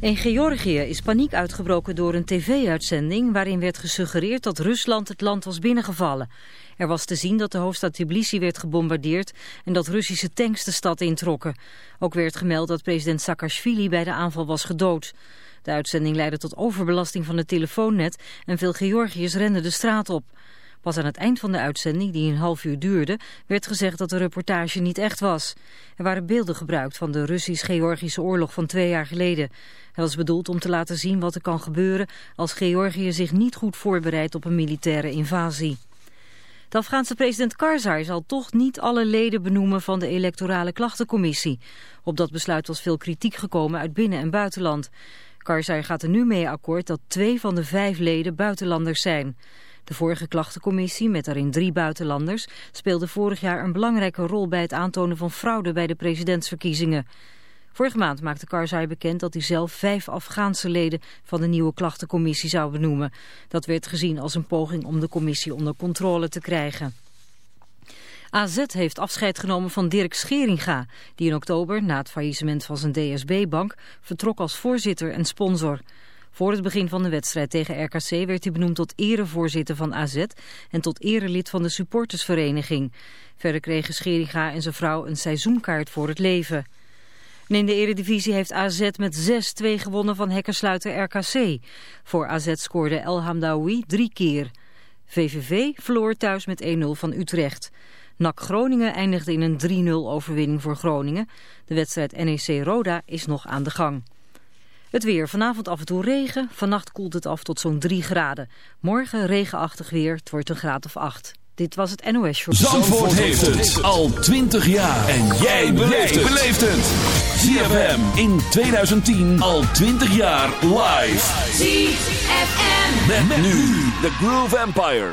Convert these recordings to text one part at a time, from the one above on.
In Georgië is paniek uitgebroken door een tv-uitzending... waarin werd gesuggereerd dat Rusland het land was binnengevallen. Er was te zien dat de hoofdstad Tbilisi werd gebombardeerd... en dat Russische tanks de stad introkken. Ook werd gemeld dat president Saakashvili bij de aanval was gedood. De uitzending leidde tot overbelasting van het telefoonnet... en veel Georgiërs renden de straat op... Pas aan het eind van de uitzending, die een half uur duurde, werd gezegd dat de reportage niet echt was. Er waren beelden gebruikt van de Russisch-Georgische oorlog van twee jaar geleden. Hij was bedoeld om te laten zien wat er kan gebeuren als Georgië zich niet goed voorbereidt op een militaire invasie. De Afghaanse president Karzai zal toch niet alle leden benoemen van de electorale klachtencommissie. Op dat besluit was veel kritiek gekomen uit binnen- en buitenland. Karzai gaat er nu mee akkoord dat twee van de vijf leden buitenlanders zijn. De vorige klachtencommissie, met daarin drie buitenlanders, speelde vorig jaar een belangrijke rol bij het aantonen van fraude bij de presidentsverkiezingen. Vorige maand maakte Karzai bekend dat hij zelf vijf Afghaanse leden van de nieuwe klachtencommissie zou benoemen. Dat werd gezien als een poging om de commissie onder controle te krijgen. AZ heeft afscheid genomen van Dirk Scheringa, die in oktober, na het faillissement van zijn DSB-bank, vertrok als voorzitter en sponsor. Voor het begin van de wedstrijd tegen RKC werd hij benoemd tot erevoorzitter van AZ en tot erelid van de supportersvereniging. Verder kregen Scheringa en zijn vrouw een seizoenkaart voor het leven. En in de eredivisie heeft AZ met 6-2 gewonnen van hekkersluiter RKC. Voor AZ scoorde El Hamdaoui drie keer. VVV verloor thuis met 1-0 van Utrecht. NAC Groningen eindigde in een 3-0 overwinning voor Groningen. De wedstrijd NEC-Roda is nog aan de gang. Het weer. Vanavond af en toe regen. Vannacht koelt het af tot zo'n 3 graden. Morgen regenachtig weer. Het wordt een graad of 8. Dit was het NOS Show. Zandvoort heeft het al 20 jaar. En jij beleeft het. ZFM in 2010 al 20 jaar live. ZFM. Met, met nu The Groove Empire.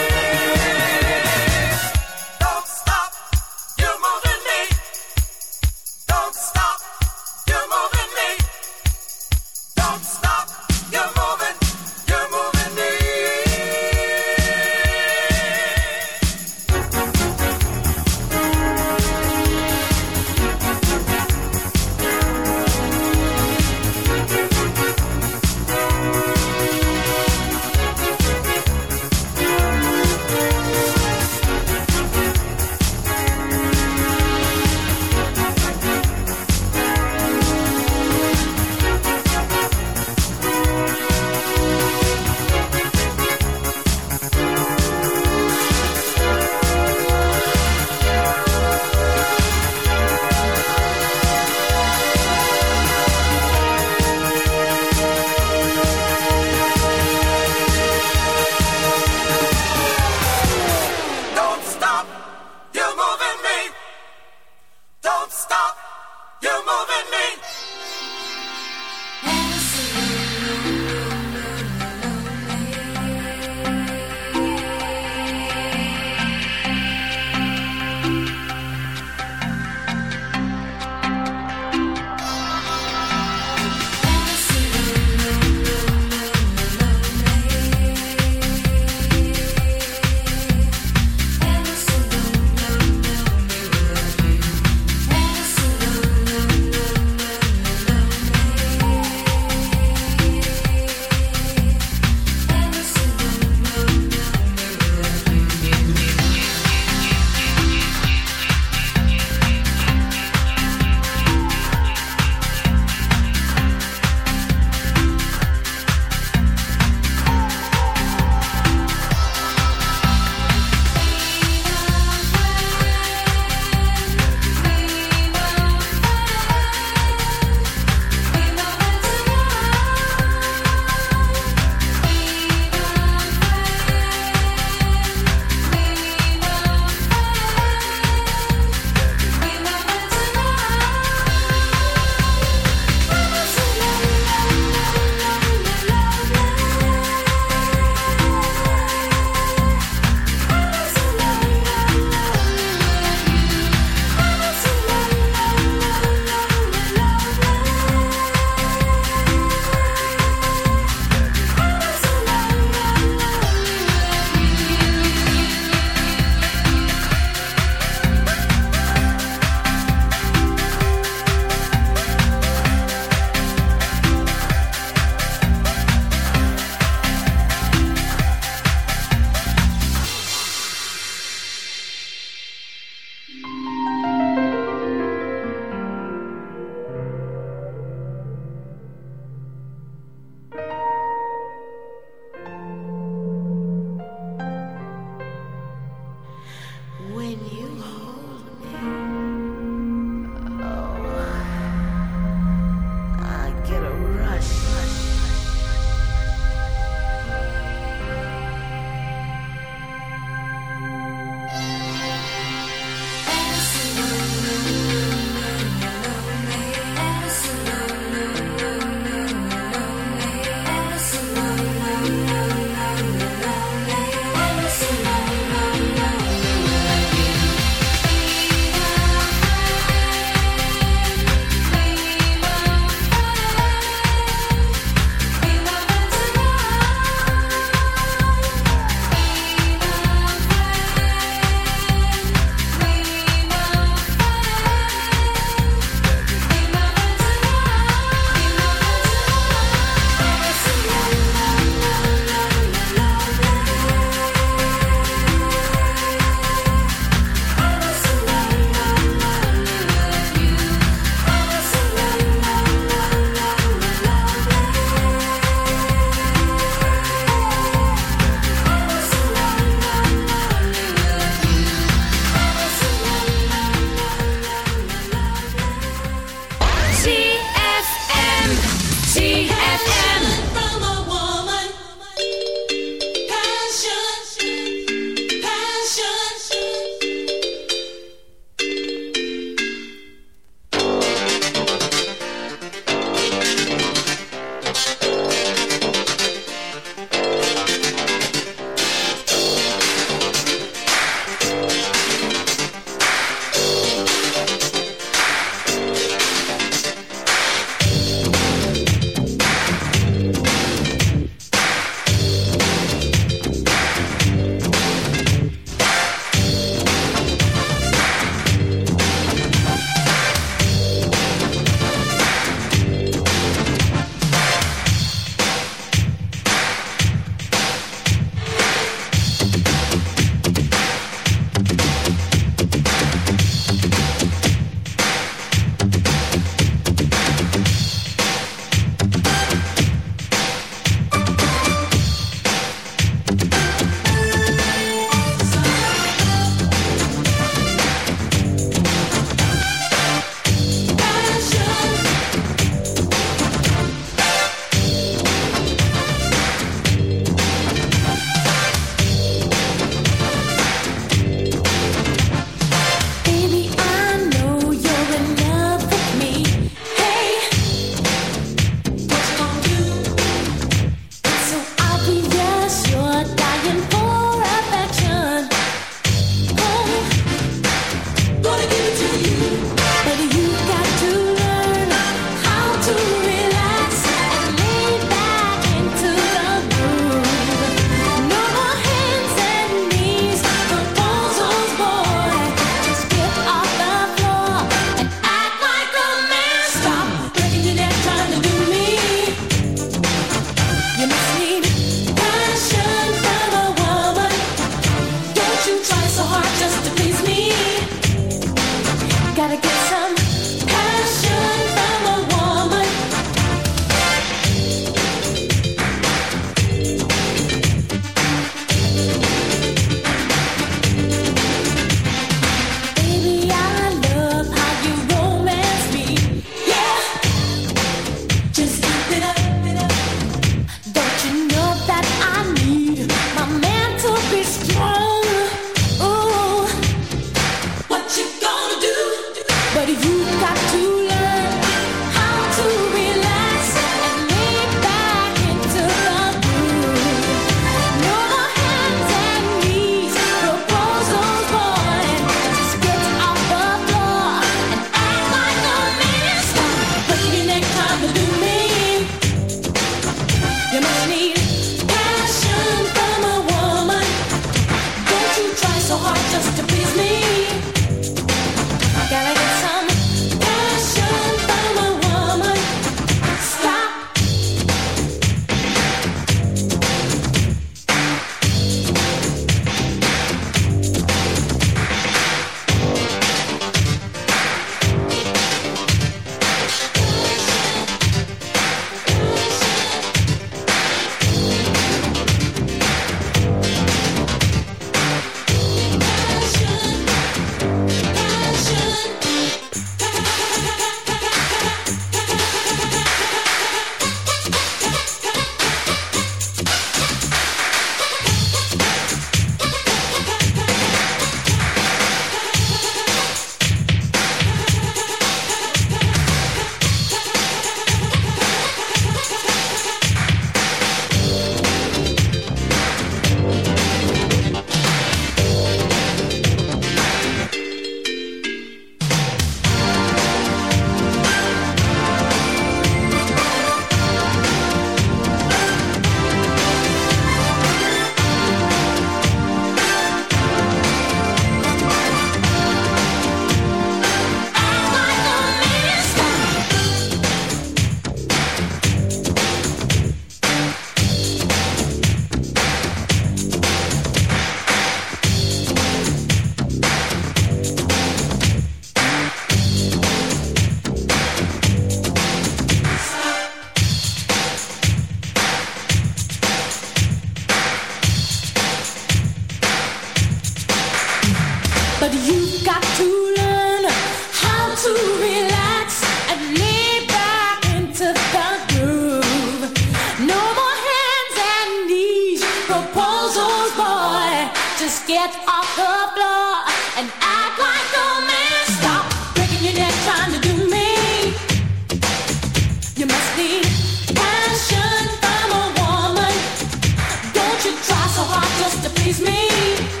try so hard just to please me.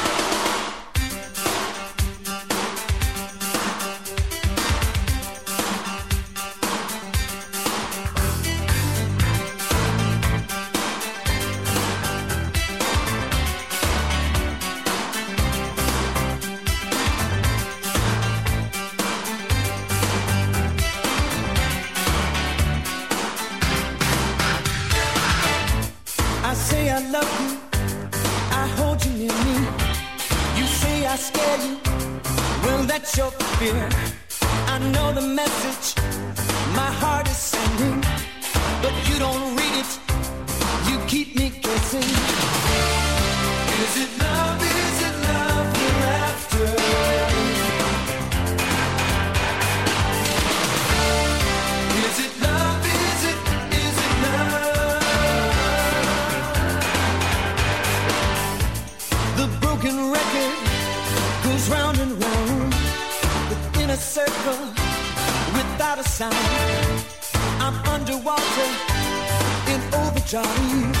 tell you, well, that's your fear. I know the message my heart is sending, but you don't read it. You keep me guessing. Is it and round within a circle without a sound. I'm underwater in overdrive.